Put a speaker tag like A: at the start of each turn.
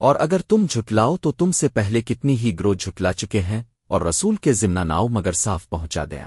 A: اور اگر تم جھٹلاؤ تو تم سے پہلے کتنی ہی گرو جھٹلا چکے ہیں اور رسول کے ذمہ ناؤ مگر صاف پہنچا دیا۔